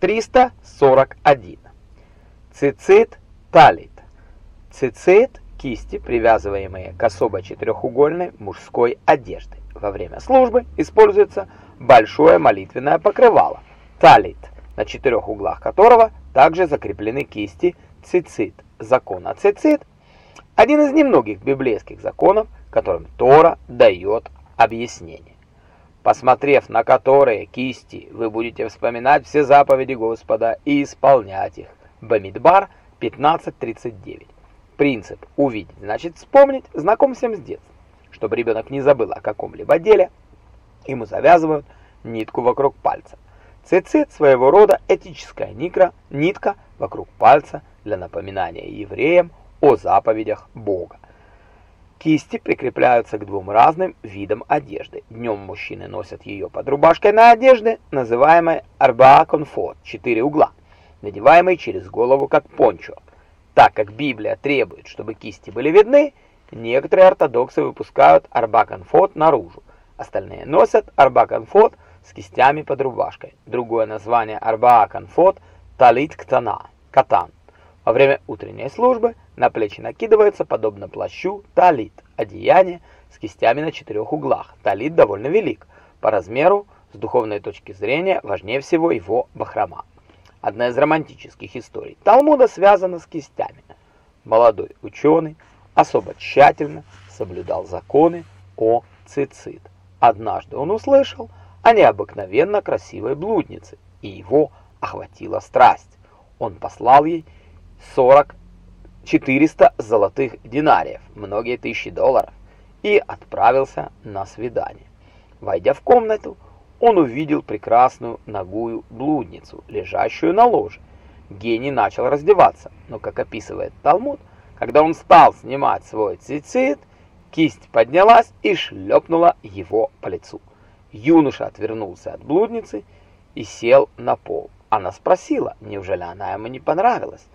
341. Цицит талит. Цицит – кисти, привязываемые к особо четырехугольной мужской одежды. Во время службы используется большое молитвенное покрывало – талит, на четырех углах которого также закреплены кисти цицит. Закон о цицит – один из немногих библейских законов, которым Тора дает объяснение посмотрев на которые кисти вы будете вспоминать все заповеди Господа и исполнять их. Бамидбар 15.39. Принцип «увидеть» значит вспомнить, знаком всем с детства. Чтобы ребенок не забыл о каком-либо деле, ему завязывают нитку вокруг пальца. Цицит своего рода этическая нитка, нитка вокруг пальца для напоминания евреям о заповедях Бога. Кисти прикрепляются к двум разным видам одежды. Днем мужчины носят ее под рубашкой на одежде, называемой арбаа конфот, четыре угла, надеваемой через голову как пончо. Так как Библия требует, чтобы кисти были видны, некоторые ортодоксы выпускают арба конфот наружу. Остальные носят арба конфот с кистями под рубашкой. Другое название арбаа конфот – талит ктана, катан. Во время утренней службы на плечи накидывается, подобно плащу, талит, одеяние с кистями на четырех углах. Талит довольно велик. По размеру, с духовной точки зрения, важнее всего его бахрома. Одна из романтических историй Талмуда связана с кистями. Молодой ученый особо тщательно соблюдал законы о цицит. Однажды он услышал о необыкновенно красивой блуднице, и его охватила страсть. Он послал ей 40 400 золотых динариев, многие тысячи долларов, и отправился на свидание. Войдя в комнату, он увидел прекрасную ногую блудницу, лежащую на ложе. Гений начал раздеваться, но, как описывает Талмуд, когда он стал снимать свой цицит, кисть поднялась и шлепнула его по лицу. Юноша отвернулся от блудницы и сел на пол. Она спросила, неужели она ему не понравилась.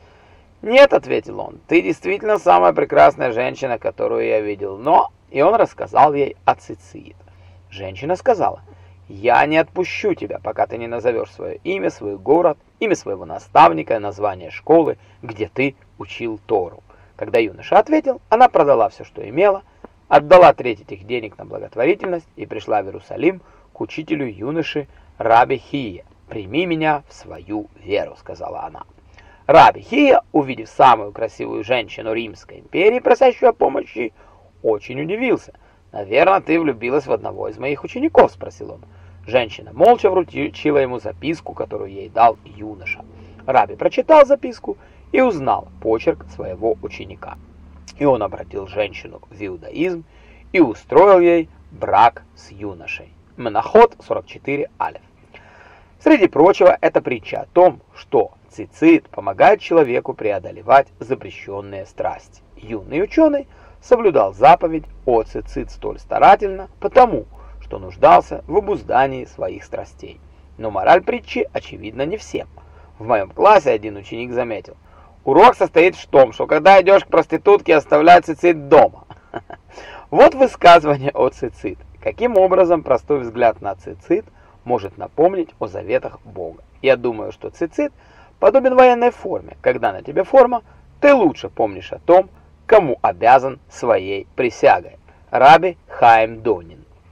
«Нет», — ответил он, — «ты действительно самая прекрасная женщина, которую я видел». Но и он рассказал ей о Цицит. Женщина сказала, «Я не отпущу тебя, пока ты не назовешь свое имя, свой город, имя своего наставника, название школы, где ты учил Тору». Когда юноша ответил, она продала все, что имела, отдала треть этих денег на благотворительность и пришла в Иерусалим к учителю юноши Раби Хия. «Прими меня в свою веру», — сказала она. Раби Хия, увидев самую красивую женщину Римской империи, просящую о помощи, очень удивился. «Наверное, ты влюбилась в одного из моих учеников?» – спросил он. Женщина молча вручила ему записку, которую ей дал юноша. Раби прочитал записку и узнал почерк своего ученика. И он обратил женщину в иудаизм и устроил ей брак с юношей. Моноход 44 алиф. Среди прочего, это притча о том, что цицит помогает человеку преодолевать запрещенные страсти. Юный ученый соблюдал заповедь о цицит столь старательно, потому что нуждался в обуздании своих страстей. Но мораль притчи очевидна не всем. В моем классе один ученик заметил, урок состоит в том, что когда идешь к проститутке, оставляй цицит дома. Вот высказывание о цицит. Каким образом простой взгляд на цицит может напомнить о заветах Бога? Я думаю, что цицит – подобен военной форме. Когда на тебе форма, ты лучше помнишь о том, кому обязан своей присягой. Раби Хайм Донин